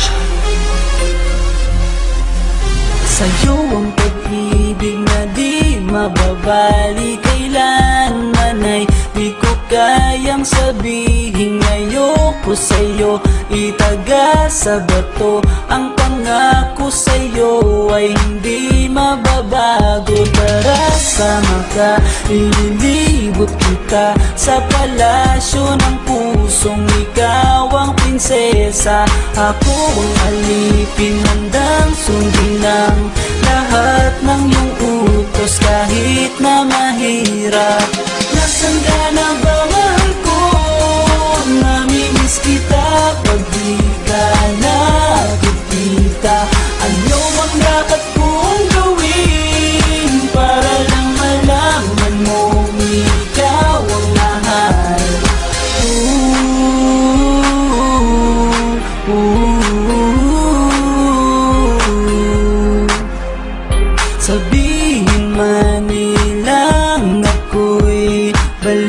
siya Sa'yo ang pag-ibig na di mababalik Kailanman ay di ko kayang sabihin Ayoko sa'yo. Itaga sa bato Ang pangako sa'yo ay hindi mababago. Para sama ka, ililing ililibot kita Sa palasyo ng pusong ikaw ang prinsesa. Ako ang alipin, handang sundin ng lahat ng iyong utos Kahit na mahirap. Nasaan ka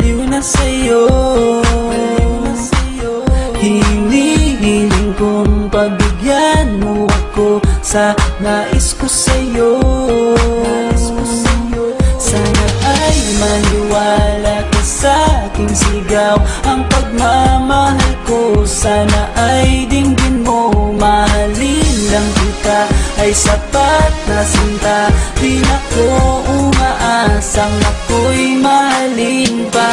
baliw na sa'yo. Hinihiling kong pabigyan mo ako sa nais ko sa'yo. Sana ay maniwala ka sa aking sigaw. Ang pagmamahal ko sana ay dinggin ay sapat na sinta. Di na ko umaasang ako'y mahalin pa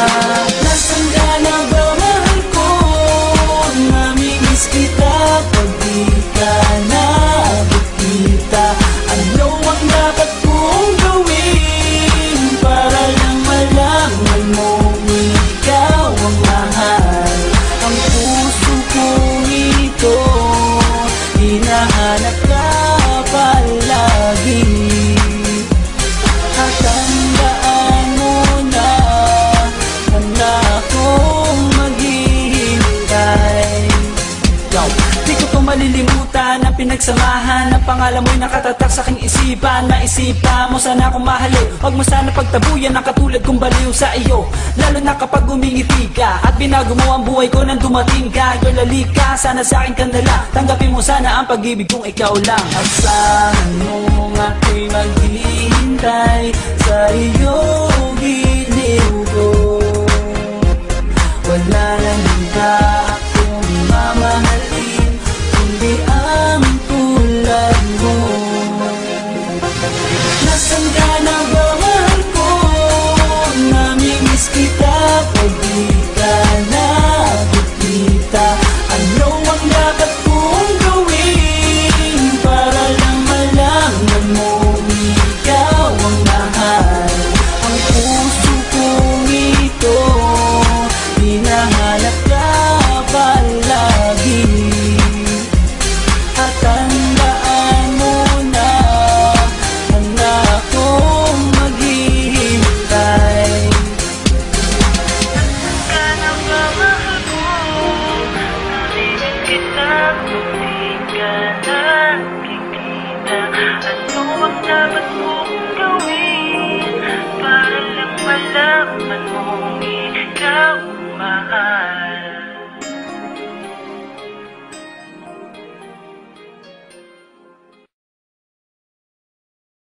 pinagsamahan Ang pangalan mo'y nakatatak sa aking isipan. Maisipan mo sana akong mahalin Huwag mo sana pagtabuyan Ang katulad kong baliw sa iyo. Lalo na kapag umingiti ka At binago mo ang buhay ko nang dumating ka. Girl, halika, sana sa akin ka na lang Tanggapin mo sana ang pag-ibig kong ikaw lang. Asahan mo ako'y maghihintay Sa iyong giliw ko? Wala lang iba